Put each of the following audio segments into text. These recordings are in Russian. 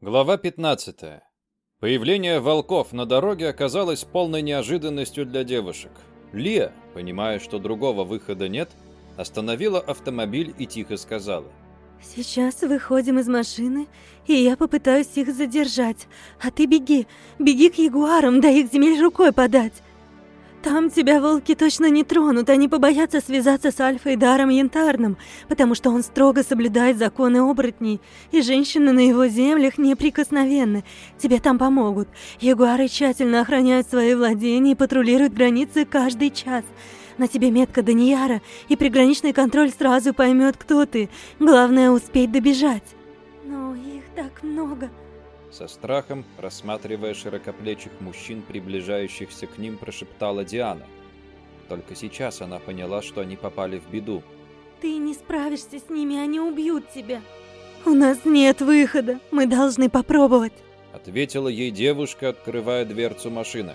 Глава 15. Появление волков на дороге оказалось полной неожиданностью для девушек. Лия, понимая, что другого выхода нет, остановила автомобиль и тихо сказала. «Сейчас выходим из машины, и я попытаюсь их задержать. А ты беги, беги к ягуарам, да их земель рукой подать. Там тебя волки точно не тронут, они побоятся связаться с Альфой Даром Янтарным, потому что он строго соблюдает законы оборотней, и женщины на его землях неприкосновенны. Тебе там помогут. Ягуары тщательно охраняют свои владения и патрулируют границы каждый час. На тебе метка Данияра, и приграничный контроль сразу поймет, кто ты. Главное успеть добежать. Но их так много. Со страхом, рассматривая широкоплечих мужчин, приближающихся к ним, прошептала Диана. Только сейчас она поняла, что они попали в беду. Ты не справишься с ними, они убьют тебя. У нас нет выхода, мы должны попробовать. Ответила ей девушка, открывая дверцу машины.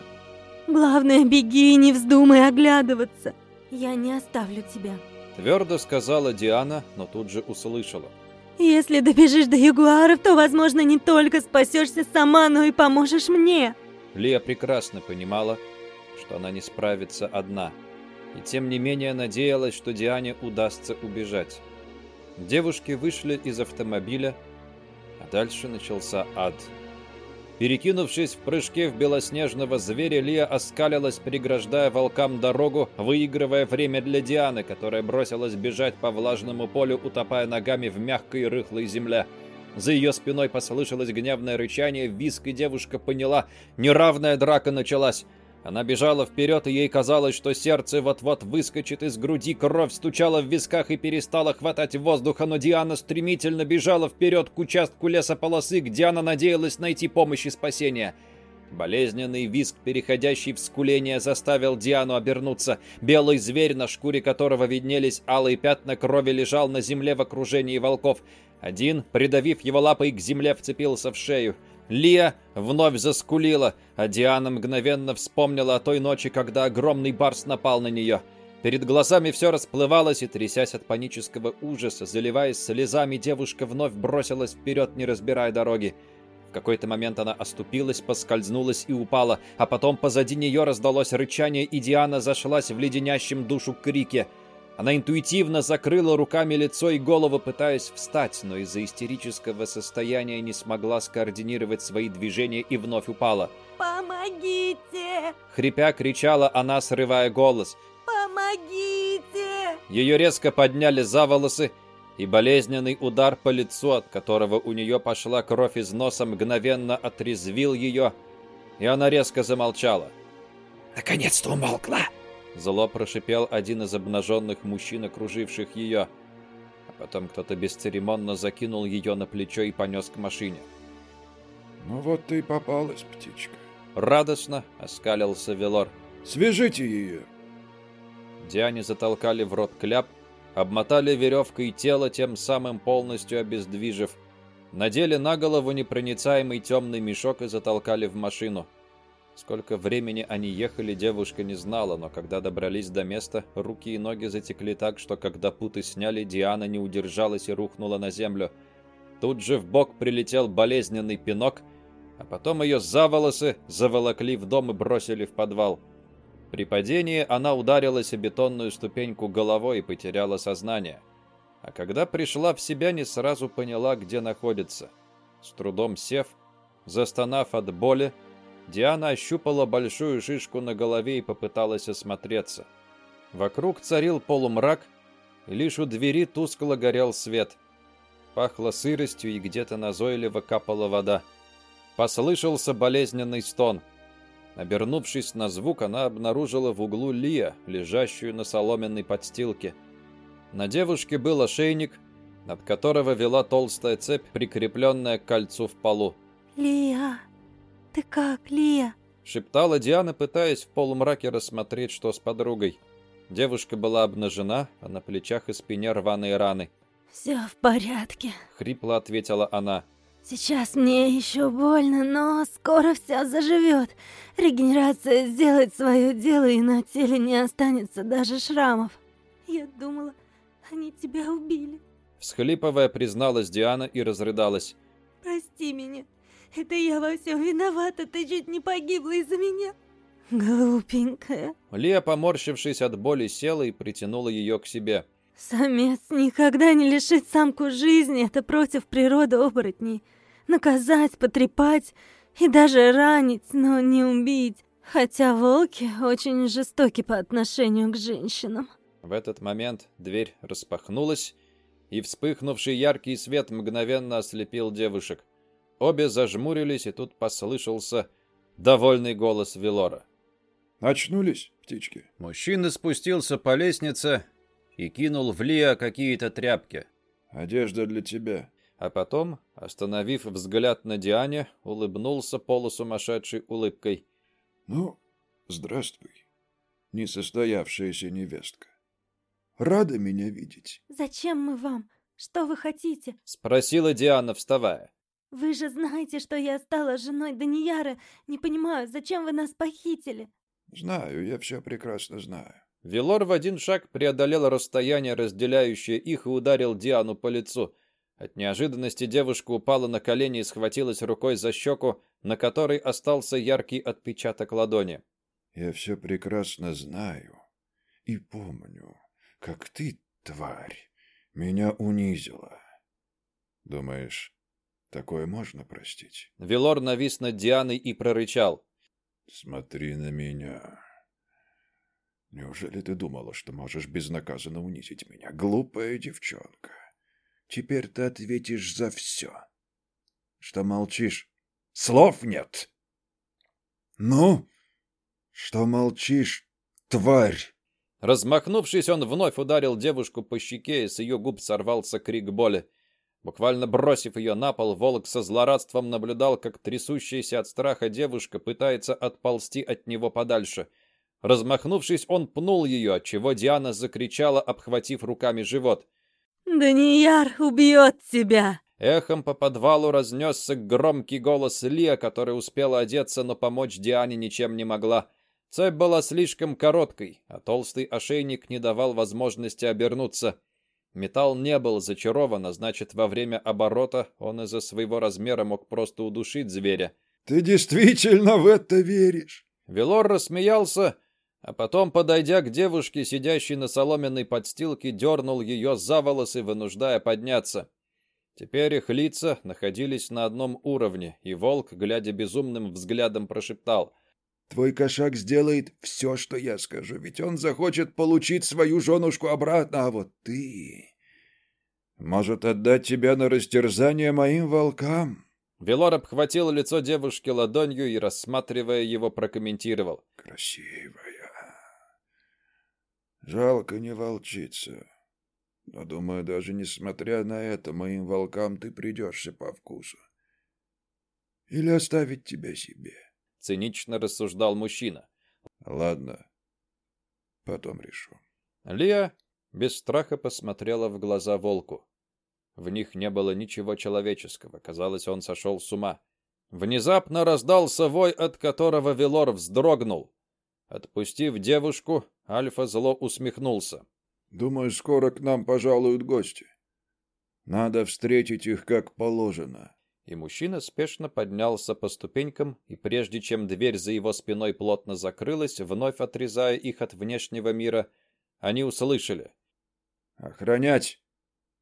Главное, беги и не вздумай оглядываться. Я не оставлю тебя. Твердо сказала Диана, но тут же услышала. Если добежишь до ягуаров, то, возможно, не только спасешься сама, но и поможешь мне. Лия прекрасно понимала, что она не справится одна, и тем не менее надеялась, что Диане удастся убежать. Девушки вышли из автомобиля, а дальше начался ад. Перекинувшись в прыжке в белоснежного зверя, Лия оскалилась, преграждая волкам дорогу, выигрывая время для Дианы, которая бросилась бежать по влажному полю, утопая ногами в мягкой рыхлой земле. За ее спиной послышалось гневное рычание, виск, и девушка поняла, неравная драка началась. Она бежала вперед, и ей казалось, что сердце вот-вот выскочит из груди, кровь стучала в висках и перестала хватать воздуха, но Диана стремительно бежала вперед к участку лесополосы, где она надеялась найти помощь и спасение. Болезненный визг, переходящий в скуление, заставил Диану обернуться. Белый зверь, на шкуре которого виднелись алые пятна крови, лежал на земле в окружении волков. Один, придавив его лапой к земле, вцепился в шею. Лия вновь заскулила, а Диана мгновенно вспомнила о той ночи, когда огромный барс напал на нее. Перед глазами все расплывалось, и, трясясь от панического ужаса, заливаясь слезами, девушка вновь бросилась вперед, не разбирая дороги. В какой-то момент она оступилась, поскользнулась и упала, а потом позади нее раздалось рычание, и Диана зашлась в леденящем душу крике — она интуитивно закрыла руками лицо и голову, пытаясь встать, но из-за истерического состояния не смогла скоординировать свои движения и вновь упала. «Помогите!» Хрипя кричала она, срывая голос. «Помогите!» Ее резко подняли за волосы, и болезненный удар по лицу, от которого у нее пошла кровь из носа, мгновенно отрезвил ее, и она резко замолчала. «Наконец-то умолкла!» Зло прошипел один из обнаженных мужчин, окруживших ее. А потом кто-то бесцеремонно закинул ее на плечо и понес к машине. «Ну вот ты и попалась, птичка». Радостно оскалился Велор. «Свяжите ее!» Диане затолкали в рот кляп, обмотали веревкой тело, тем самым полностью обездвижив. Надели на голову непроницаемый темный мешок и затолкали в машину. Сколько времени они ехали, девушка не знала, но когда добрались до места, руки и ноги затекли так, что когда путы сняли, Диана не удержалась и рухнула на землю. Тут же в бок прилетел болезненный пинок, а потом ее за волосы заволокли в дом и бросили в подвал. При падении она ударилась о бетонную ступеньку головой и потеряла сознание. А когда пришла в себя, не сразу поняла, где находится. С трудом сев, застонав от боли, Диана ощупала большую шишку на голове и попыталась осмотреться. Вокруг царил полумрак, лишь у двери тускло горел свет. Пахло сыростью, и где-то назойливо капала вода. Послышался болезненный стон. Обернувшись на звук, она обнаружила в углу Лия, лежащую на соломенной подстилке. На девушке был ошейник, от которого вела толстая цепь, прикрепленная к кольцу в полу. «Лия!» «Ты как, Лия?» — шептала Диана, пытаясь в полумраке рассмотреть, что с подругой. Девушка была обнажена, а на плечах и спине рваные раны. «Все в порядке», — хрипло ответила она. «Сейчас мне еще больно, но скоро все заживет. Регенерация сделает свое дело, и на теле не останется даже шрамов. Я думала, они тебя убили». Всхлипывая, призналась Диана и разрыдалась. Прости меня. Это я во всем виновата, ты чуть не погибла из-за меня. Глупенькая. Лия, поморщившись от боли, села и притянула ее к себе. Самец никогда не лишит самку жизни, это против природы оборотней. Наказать, потрепать и даже ранить, но не убить. Хотя волки очень жестоки по отношению к женщинам. В этот момент дверь распахнулась, и вспыхнувший яркий свет мгновенно ослепил девушек. Обе зажмурились, и тут послышался довольный голос Велора. Очнулись, птички? Мужчина спустился по лестнице и кинул в Лия какие-то тряпки. Одежда для тебя. А потом, остановив взгляд на Диане, улыбнулся полусумасшедшей улыбкой. Ну, здравствуй, несостоявшаяся невестка. Рада меня видеть. Зачем мы вам? Что вы хотите? Спросила Диана, вставая. Вы же знаете, что я стала женой Данияра. Не понимаю, зачем вы нас похитили? Знаю, я все прекрасно знаю. Велор в один шаг преодолел расстояние, разделяющее их, и ударил Диану по лицу. От неожиданности девушка упала на колени и схватилась рукой за щеку, на которой остался яркий отпечаток ладони. Я все прекрасно знаю и помню, как ты, тварь, меня унизила. Думаешь, такое можно простить? Велор навис над Дианой и прорычал. Смотри на меня. Неужели ты думала, что можешь безнаказанно унизить меня, глупая девчонка? Теперь ты ответишь за все. Что молчишь? Слов нет. Ну, что молчишь, тварь? Размахнувшись, он вновь ударил девушку по щеке, и с ее губ сорвался крик боли. Буквально бросив ее на пол, волк со злорадством наблюдал, как трясущаяся от страха девушка пытается отползти от него подальше. Размахнувшись, он пнул ее, отчего Диана закричала, обхватив руками живот. «Данияр убьет тебя!» Эхом по подвалу разнесся громкий голос Лия, которая успела одеться, но помочь Диане ничем не могла. Цепь была слишком короткой, а толстый ошейник не давал возможности обернуться. Металл не был зачарован, а значит, во время оборота он из-за своего размера мог просто удушить зверя. «Ты действительно в это веришь?» Велор рассмеялся, а потом, подойдя к девушке, сидящей на соломенной подстилке, дернул ее за волосы, вынуждая подняться. Теперь их лица находились на одном уровне, и волк, глядя безумным взглядом, прошептал — Твой кошак сделает все, что я скажу, ведь он захочет получить свою женушку обратно, а вот ты... Может отдать тебя на растерзание моим волкам?» Велор обхватил лицо девушки ладонью и, рассматривая его, прокомментировал. «Красивая. Жалко не волчица. Но, думаю, даже несмотря на это, моим волкам ты придешься по вкусу. Или оставить тебя себе?» Цинично рассуждал мужчина. Ладно. Потом решу. Лия без страха посмотрела в глаза волку. В них не было ничего человеческого, казалось, он сошел с ума. Внезапно раздался вой, от которого Велор вздрогнул. Отпустив девушку, Альфа зло усмехнулся. Думаю, скоро к нам пожалуют гости. Надо встретить их как положено и мужчина спешно поднялся по ступенькам, и прежде чем дверь за его спиной плотно закрылась, вновь отрезая их от внешнего мира, они услышали. «Охранять!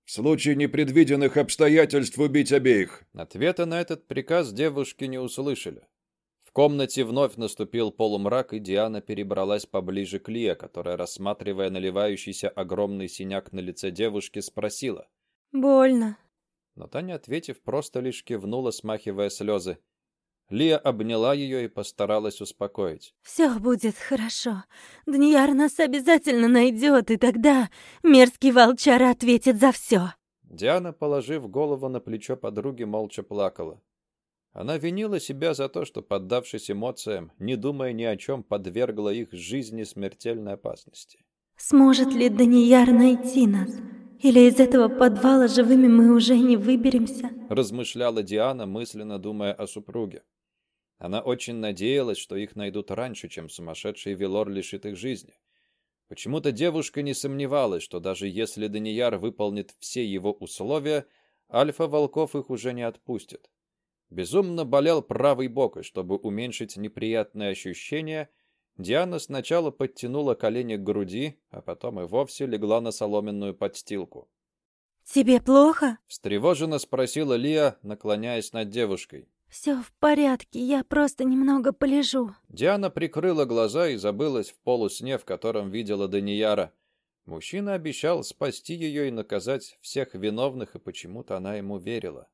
В случае непредвиденных обстоятельств убить обеих!» Ответа на этот приказ девушки не услышали. В комнате вновь наступил полумрак, и Диана перебралась поближе к Лие, которая, рассматривая наливающийся огромный синяк на лице девушки, спросила. «Больно?» Но Таня, ответив, просто лишь кивнула, смахивая слезы. Лия обняла ее и постаралась успокоить. «Все будет хорошо. Данияр нас обязательно найдет, и тогда мерзкий волчар ответит за все». Диана, положив голову на плечо подруги, молча плакала. Она винила себя за то, что, поддавшись эмоциям, не думая ни о чем, подвергла их жизни смертельной опасности. «Сможет ли Данияр найти нас?» Или из этого подвала живыми мы уже не выберемся?» Размышляла Диана, мысленно думая о супруге. Она очень надеялась, что их найдут раньше, чем сумасшедший Велор лишит их жизни. Почему-то девушка не сомневалась, что даже если Данияр выполнит все его условия, Альфа волков их уже не отпустит. Безумно болел правый бок, и чтобы уменьшить неприятные ощущения, Диана сначала подтянула колени к груди, а потом и вовсе легла на соломенную подстилку. «Тебе плохо?» — встревоженно спросила Лия, наклоняясь над девушкой. «Все в порядке, я просто немного полежу». Диана прикрыла глаза и забылась в полусне, в котором видела Данияра. Мужчина обещал спасти ее и наказать всех виновных, и почему-то она ему верила.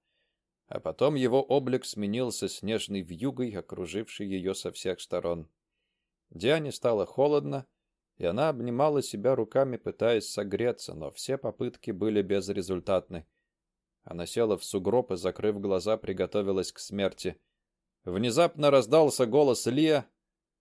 А потом его облик сменился снежной вьюгой, окружившей ее со всех сторон. Диане стало холодно, и она обнимала себя руками, пытаясь согреться, но все попытки были безрезультатны. Она села в сугроб и, закрыв глаза, приготовилась к смерти. Внезапно раздался голос Лия,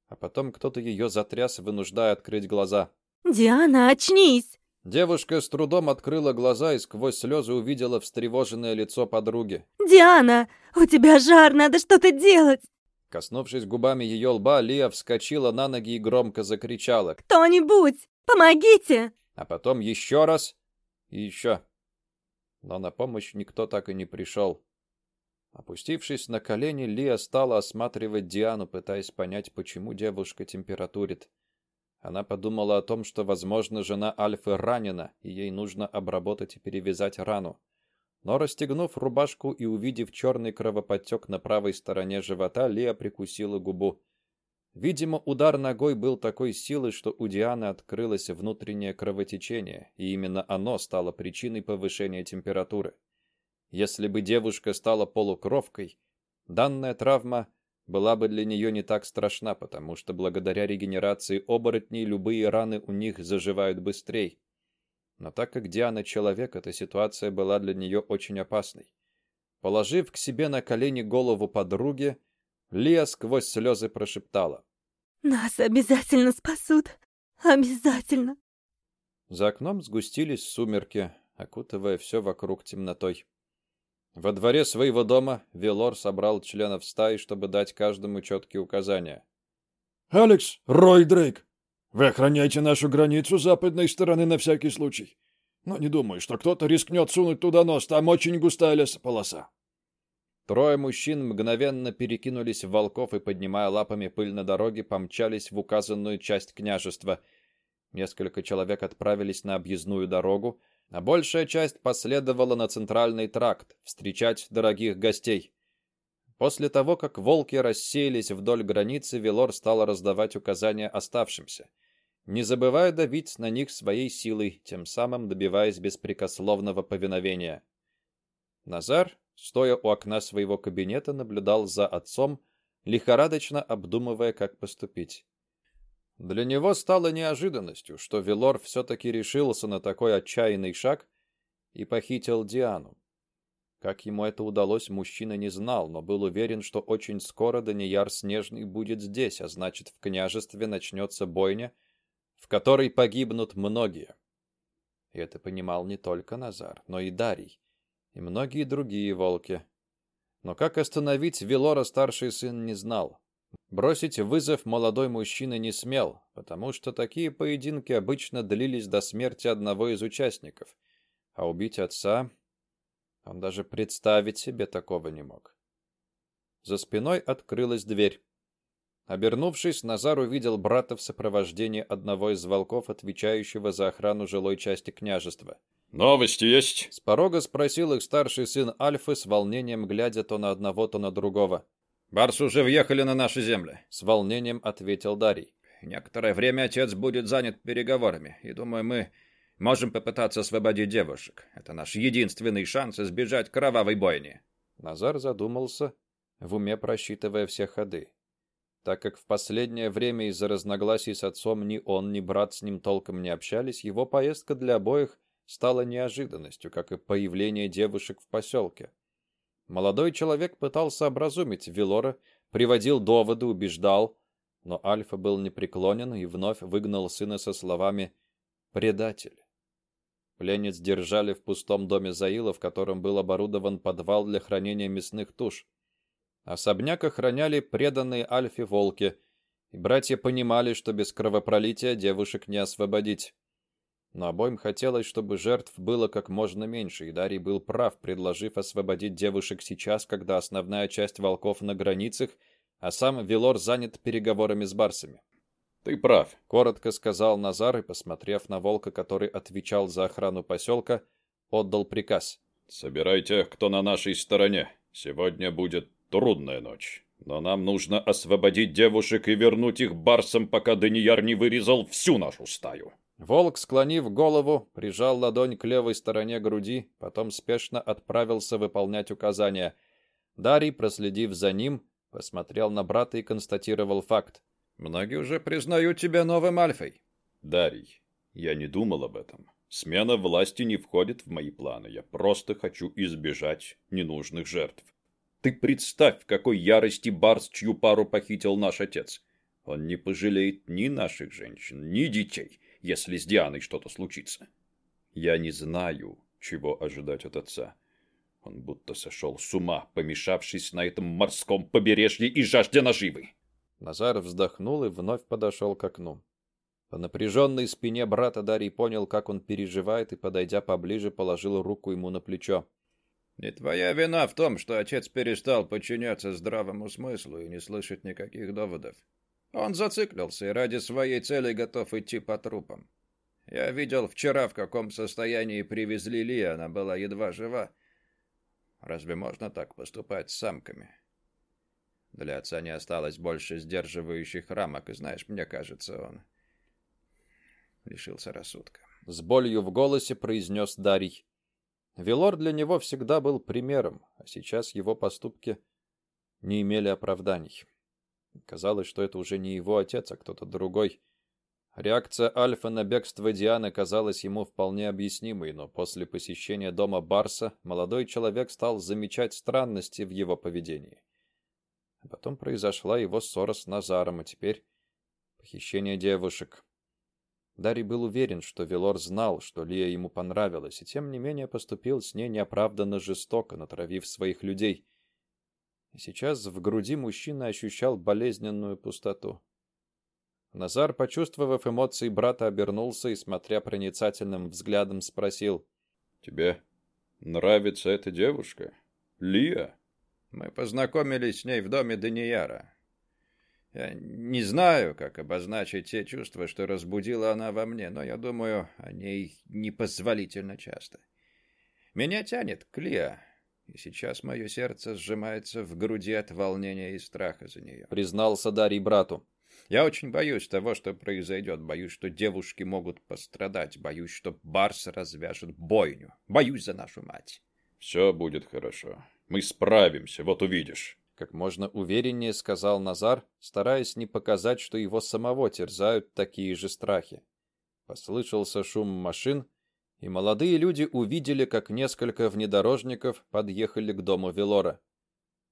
а потом кто-то ее затряс, вынуждая открыть глаза. «Диана, очнись!» Девушка с трудом открыла глаза и сквозь слезы увидела встревоженное лицо подруги. «Диана, у тебя жар, надо что-то делать!» Коснувшись губами ее лба, Лия вскочила на ноги и громко закричала. «Кто-нибудь! Помогите!» А потом еще раз и еще. Но на помощь никто так и не пришел. Опустившись на колени, Лия стала осматривать Диану, пытаясь понять, почему девушка температурит. Она подумала о том, что, возможно, жена Альфы ранена, и ей нужно обработать и перевязать рану. Но расстегнув рубашку и увидев черный кровоподтек на правой стороне живота, Лия прикусила губу. Видимо, удар ногой был такой силы, что у Дианы открылось внутреннее кровотечение, и именно оно стало причиной повышения температуры. Если бы девушка стала полукровкой, данная травма была бы для нее не так страшна, потому что благодаря регенерации оборотней любые раны у них заживают быстрее. Но так как Диана человек, эта ситуация была для нее очень опасной. Положив к себе на колени голову подруги, Лия сквозь слезы прошептала. «Нас обязательно спасут! Обязательно!» За окном сгустились сумерки, окутывая все вокруг темнотой. Во дворе своего дома Велор собрал членов стаи, чтобы дать каждому четкие указания. «Алекс, Рой Дрейк, вы охраняете нашу границу западной стороны на всякий случай. Но не думаю, что кто-то рискнет сунуть туда нос, там очень густая лесополоса. Трое мужчин мгновенно перекинулись в волков и, поднимая лапами пыль на дороге, помчались в указанную часть княжества. Несколько человек отправились на объездную дорогу, а большая часть последовала на центральный тракт встречать дорогих гостей. После того, как волки рассеялись вдоль границы, Велор стал раздавать указания оставшимся — не забывая давить на них своей силой, тем самым добиваясь беспрекословного повиновения. Назар, стоя у окна своего кабинета, наблюдал за отцом, лихорадочно обдумывая, как поступить. Для него стало неожиданностью, что Велор все-таки решился на такой отчаянный шаг и похитил Диану. Как ему это удалось, мужчина не знал, но был уверен, что очень скоро Данияр Снежный будет здесь, а значит, в княжестве начнется бойня — в которой погибнут многие. И это понимал не только Назар, но и Дарий, и многие другие волки. Но как остановить Велора старший сын не знал. Бросить вызов молодой мужчина не смел, потому что такие поединки обычно длились до смерти одного из участников, а убить отца он даже представить себе такого не мог. За спиной открылась дверь. Обернувшись, Назар увидел брата в сопровождении одного из волков, отвечающего за охрану жилой части княжества. «Новости есть?» С порога спросил их старший сын Альфы, с волнением глядя то на одного, то на другого. «Барсы уже въехали на наши земли», — с волнением ответил Дарий. «Некоторое время отец будет занят переговорами, и, думаю, мы можем попытаться освободить девушек. Это наш единственный шанс избежать кровавой бойни». Назар задумался, в уме просчитывая все ходы так как в последнее время из-за разногласий с отцом ни он, ни брат с ним толком не общались, его поездка для обоих стала неожиданностью, как и появление девушек в поселке. Молодой человек пытался образумить Велора, приводил доводы, убеждал, но Альфа был непреклонен и вновь выгнал сына со словами «предатель». Пленниц держали в пустом доме Заила, в котором был оборудован подвал для хранения мясных туш. Особняк охраняли преданные Альфе волки, и братья понимали, что без кровопролития девушек не освободить. но обоим хотелось, чтобы жертв было как можно меньше, и Дарий был прав, предложив освободить девушек сейчас, когда основная часть волков на границах, а сам Велор занят переговорами с барсами. «Ты прав», — коротко сказал Назар и, посмотрев на волка, который отвечал за охрану поселка, отдал приказ. «Собирай тех, кто на нашей стороне. Сегодня будет трудная ночь. Но нам нужно освободить девушек и вернуть их барсам, пока Данияр не вырезал всю нашу стаю». Волк, склонив голову, прижал ладонь к левой стороне груди, потом спешно отправился выполнять указания. Дарий, проследив за ним, посмотрел на брата и констатировал факт. «Многие уже признают тебя новым Альфой». «Дарий, я не думал об этом. Смена власти не входит в мои планы. Я просто хочу избежать ненужных жертв. Ты представь, в какой ярости Барс, чью пару похитил наш отец. Он не пожалеет ни наших женщин, ни детей» если с Дианой что-то случится. Я не знаю, чего ожидать от отца. Он будто сошел с ума, помешавшись на этом морском побережье и жажде наживы. Назар вздохнул и вновь подошел к окну. По напряженной спине брата Дарий понял, как он переживает, и, подойдя поближе, положил руку ему на плечо. «Не твоя вина в том, что отец перестал подчиняться здравому смыслу и не слышать никаких доводов. Он зациклился и ради своей цели готов идти по трупам. Я видел вчера, в каком состоянии привезли Ли, она была едва жива. Разве можно так поступать с самками? Для отца не осталось больше сдерживающих рамок, и знаешь, мне кажется, он лишился рассудка. С болью в голосе произнес Дарий. Велор для него всегда был примером, а сейчас его поступки не имели оправданий. Казалось, что это уже не его отец, а кто-то другой. Реакция Альфа на бегство Дианы казалась ему вполне объяснимой, но после посещения дома Барса молодой человек стал замечать странности в его поведении. Потом произошла его ссора с Назаром, а теперь похищение девушек. Дарий был уверен, что Велор знал, что Лия ему понравилась, и тем не менее поступил с ней неоправданно жестоко, натравив своих людей — и сейчас в груди мужчины ощущал болезненную пустоту. Назар, почувствовав эмоции брата, обернулся и, смотря проницательным взглядом, спросил. «Тебе нравится эта девушка? Лия?» «Мы познакомились с ней в доме Данияра. Я не знаю, как обозначить те чувства, что разбудила она во мне, но я думаю о ней непозволительно часто. Меня тянет к Лия, и сейчас мое сердце сжимается в груди от волнения и страха за нее. Признался Дарий брату. Я очень боюсь того, что произойдет. Боюсь, что девушки могут пострадать. Боюсь, что Барс развяжет бойню. Боюсь за нашу мать. Все будет хорошо. Мы справимся, вот увидишь. Как можно увереннее сказал Назар, стараясь не показать, что его самого терзают такие же страхи. Послышался шум машин, и молодые люди увидели, как несколько внедорожников подъехали к дому Велора.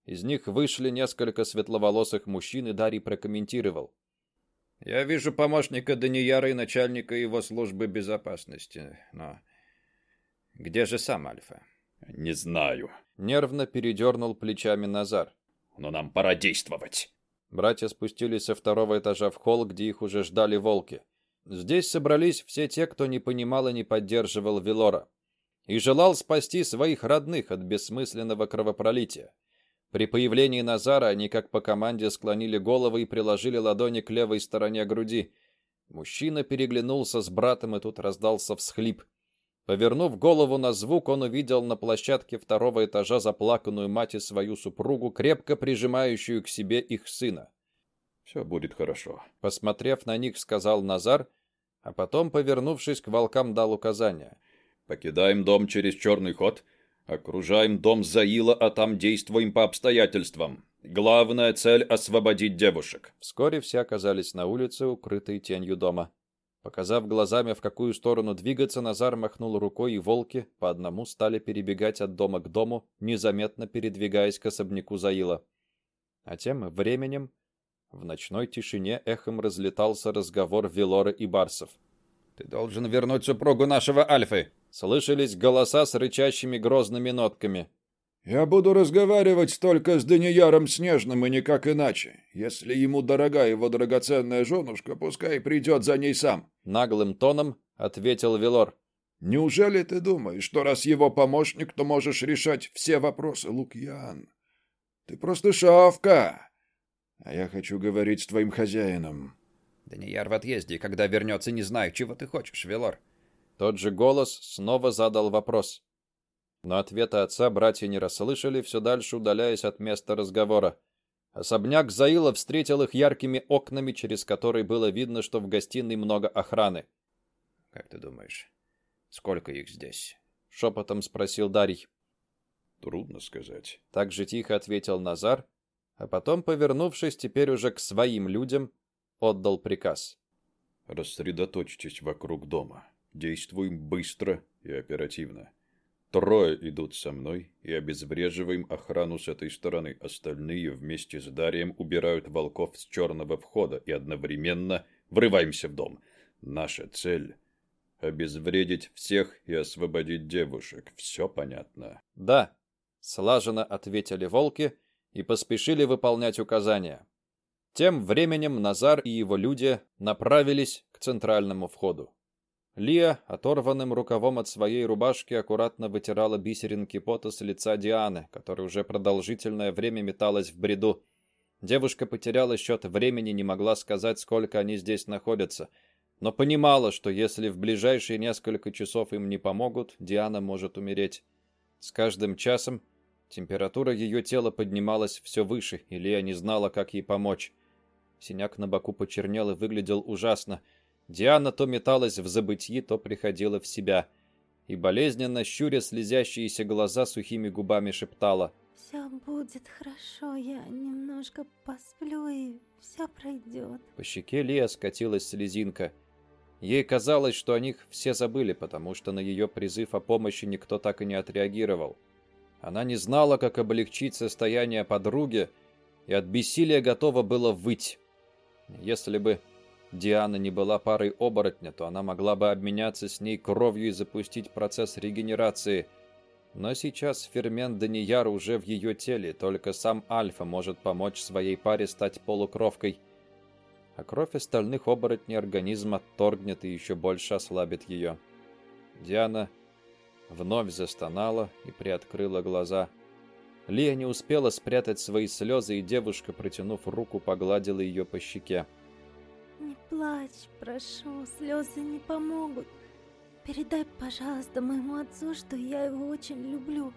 Из них вышли несколько светловолосых мужчин, и Дарий прокомментировал. «Я вижу помощника Данияра и начальника его службы безопасности, но где же сам Альфа?» «Не знаю», — нервно передернул плечами Назар. «Но нам пора действовать». Братья спустились со второго этажа в холл, где их уже ждали волки. Здесь собрались все те, кто не понимал и не поддерживал Велора, и желал спасти своих родных от бессмысленного кровопролития. При появлении Назара они как по команде склонили головы и приложили ладони к левой стороне груди. Мужчина переглянулся с братом, и тут раздался всхлип. Повернув голову на звук, он увидел на площадке второго этажа заплаканную мать и свою супругу, крепко прижимающую к себе их сына. Все будет хорошо. Посмотрев на них, сказал Назар, а потом, повернувшись к волкам, дал указания. Покидаем дом через черный ход, окружаем дом Заила, а там действуем по обстоятельствам. Главная цель — освободить девушек. Вскоре все оказались на улице, укрытые тенью дома. Показав глазами, в какую сторону двигаться, Назар махнул рукой, и волки по одному стали перебегать от дома к дому, незаметно передвигаясь к особняку Заила. А тем временем в ночной тишине эхом разлетался разговор Велора и Барсов. «Ты должен вернуть супругу нашего Альфы!» Слышались голоса с рычащими грозными нотками. «Я буду разговаривать только с Данияром Снежным и никак иначе. Если ему дорога его драгоценная женушка, пускай придет за ней сам». Наглым тоном — ответил Велор. «Неужели ты думаешь, что раз его помощник, то можешь решать все вопросы, Лукьян? Ты просто шавка, а я хочу говорить с твоим хозяином». «Данияр в отъезде, когда вернется, не знаю, чего ты хочешь, Велор». Тот же голос снова задал вопрос. Но ответа отца братья не расслышали, все дальше удаляясь от места разговора. Особняк Заила встретил их яркими окнами, через которые было видно, что в гостиной много охраны. «Как ты думаешь, сколько их здесь?» — шепотом спросил Дарий. «Трудно сказать», — так же тихо ответил Назар, а потом, повернувшись теперь уже к своим людям, отдал приказ. «Рассредоточьтесь вокруг дома. Действуем быстро и оперативно. Трое идут со мной и обезвреживаем охрану с этой стороны. Остальные вместе с Дарием убирают волков с черного входа и одновременно врываемся в дом. Наша цель — обезвредить всех и освободить девушек. Все понятно?» «Да», — слаженно ответили волки и поспешили выполнять указания. Тем временем Назар и его люди направились к центральному входу. Лия, оторванным рукавом от своей рубашки, аккуратно вытирала бисеринки пота с лица Дианы, которая уже продолжительное время металась в бреду. Девушка потеряла счет времени, не могла сказать, сколько они здесь находятся, но понимала, что если в ближайшие несколько часов им не помогут, Диана может умереть. С каждым часом температура ее тела поднималась все выше, и Лия не знала, как ей помочь. Синяк на боку почернел и выглядел ужасно — Диана то металась в забытьи, то приходила в себя. И болезненно, щуря слезящиеся глаза, сухими губами шептала. «Все будет хорошо, я немножко посплю, и все пройдет». По щеке Лия скатилась слезинка. Ей казалось, что о них все забыли, потому что на ее призыв о помощи никто так и не отреагировал. Она не знала, как облегчить состояние подруги, и от бессилия готова была выть. Если бы Диана не была парой оборотня, то она могла бы обменяться с ней кровью и запустить процесс регенерации. Но сейчас фермент Данияр уже в ее теле, только сам Альфа может помочь своей паре стать полукровкой. А кровь остальных оборотней организма торгнет и еще больше ослабит ее. Диана вновь застонала и приоткрыла глаза. Лия не успела спрятать свои слезы, и девушка, протянув руку, погладила ее по щеке. Не плачь, прошу, слезы не помогут. Передай, пожалуйста, моему отцу, что я его очень люблю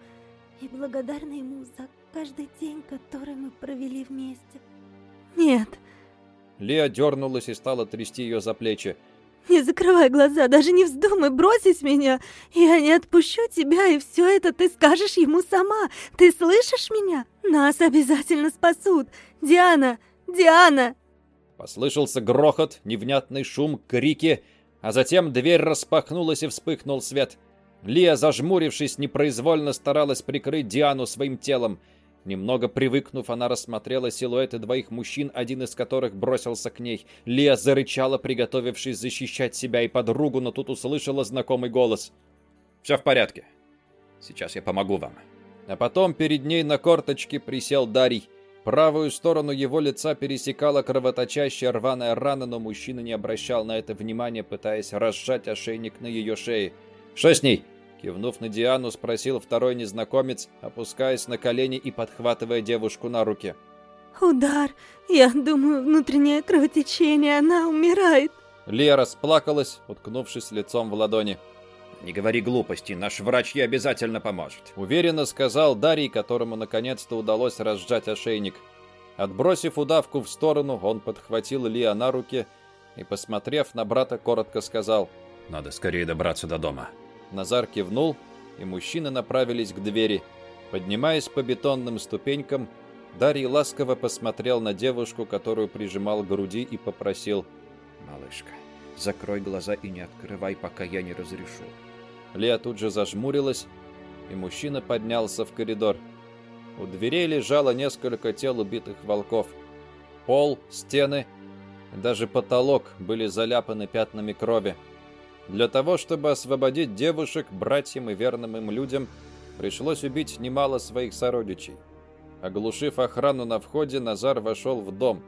и благодарна ему за каждый день, который мы провели вместе. Нет. Леа дернулась и стала трясти ее за плечи. Не закрывай глаза, даже не вздумай бросить меня. Я не отпущу тебя, и все это ты скажешь ему сама. Ты слышишь меня? Нас обязательно спасут. Диана, Диана, Послышался грохот, невнятный шум, крики, а затем дверь распахнулась и вспыхнул свет. Лия, зажмурившись, непроизвольно старалась прикрыть Диану своим телом. Немного привыкнув, она рассмотрела силуэты двоих мужчин, один из которых бросился к ней. Лия зарычала, приготовившись защищать себя и подругу, но тут услышала знакомый голос. «Все в порядке. Сейчас я помогу вам». А потом перед ней на корточке присел Дарий. Правую сторону его лица пересекала кровоточащая рваная рана, но мужчина не обращал на это внимания, пытаясь разжать ошейник на ее шее. «Что с ней?» Кивнув на Диану, спросил второй незнакомец, опускаясь на колени и подхватывая девушку на руки. «Удар! Я думаю, внутреннее кровотечение, она умирает!» Лия расплакалась, уткнувшись лицом в ладони. «Не говори глупости, наш врач ей обязательно поможет», — уверенно сказал Дарий, которому наконец-то удалось разжать ошейник. Отбросив удавку в сторону, он подхватил Лия на руки и, посмотрев на брата, коротко сказал «Надо скорее добраться до дома». Назар кивнул, и мужчины направились к двери. Поднимаясь по бетонным ступенькам, Дарий ласково посмотрел на девушку, которую прижимал к груди, и попросил «Малышка, закрой глаза и не открывай, пока я не разрешу». Леа тут же зажмурилась, и мужчина поднялся в коридор. У дверей лежало несколько тел убитых волков. Пол, стены даже потолок были заляпаны пятнами крови. Для того, чтобы освободить девушек, братьям и верным им людям, пришлось убить немало своих сородичей. Оглушив охрану на входе, Назар вошел в дом.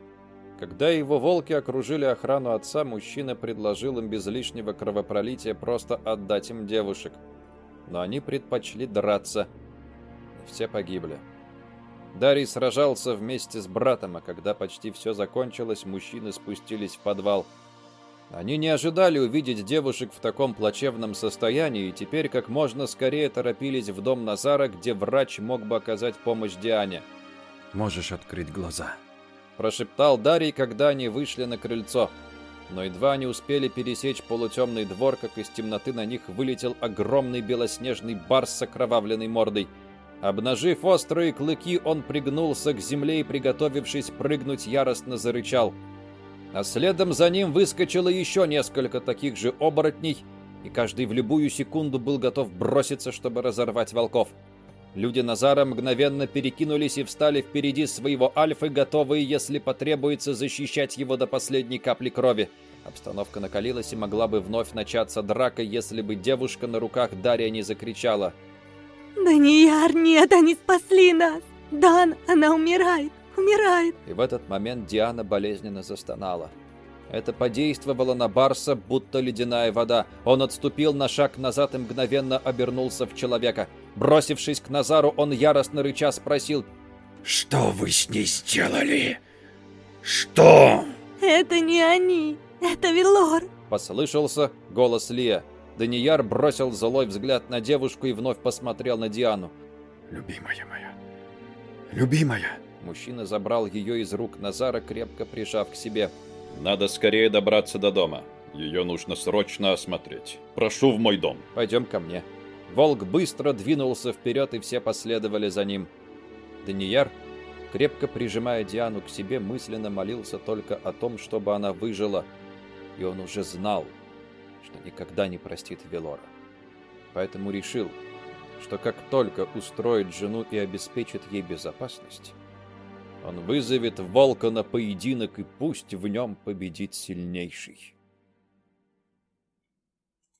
Когда его волки окружили охрану отца, мужчина предложил им без лишнего кровопролития просто отдать им девушек. Но они предпочли драться. Все погибли. Дарий сражался вместе с братом, а когда почти все закончилось, мужчины спустились в подвал. Они не ожидали увидеть девушек в таком плачевном состоянии и теперь как можно скорее торопились в дом Назара, где врач мог бы оказать помощь Диане. «Можешь открыть глаза», – прошептал Дарий, когда они вышли на крыльцо. Но едва они успели пересечь полутемный двор, как из темноты на них вылетел огромный белоснежный барс с окровавленной мордой – Обнажив острые клыки, он пригнулся к земле и, приготовившись прыгнуть, яростно зарычал. А следом за ним выскочило еще несколько таких же оборотней, и каждый в любую секунду был готов броситься, чтобы разорвать волков. Люди Назара мгновенно перекинулись и встали впереди своего альфы, готовые, если потребуется, защищать его до последней капли крови. Обстановка накалилась и могла бы вновь начаться драка, если бы девушка на руках Дарья не закричала – «Данияр, нет, они спасли нас! Дан, она умирает, умирает!» И в этот момент Диана болезненно застонала. Это подействовало на Барса, будто ледяная вода. Он отступил на шаг назад и мгновенно обернулся в человека. Бросившись к Назару, он яростно рыча спросил «Что вы с ней сделали? Что?» «Это не они, это Вилор!» Послышался голос Лия. Данияр бросил злой взгляд на девушку и вновь посмотрел на Диану. «Любимая моя! Любимая!» Мужчина забрал ее из рук Назара, крепко прижав к себе. «Надо скорее добраться до дома. Ее нужно срочно осмотреть. Прошу в мой дом». «Пойдем ко мне». Волк быстро двинулся вперед, и все последовали за ним. Данияр, крепко прижимая Диану к себе, мысленно молился только о том, чтобы она выжила. И он уже знал, что никогда не простит Велора. Поэтому решил, что как только устроит жену и обеспечит ей безопасность, он вызовет волка на поединок и пусть в нем победит сильнейший.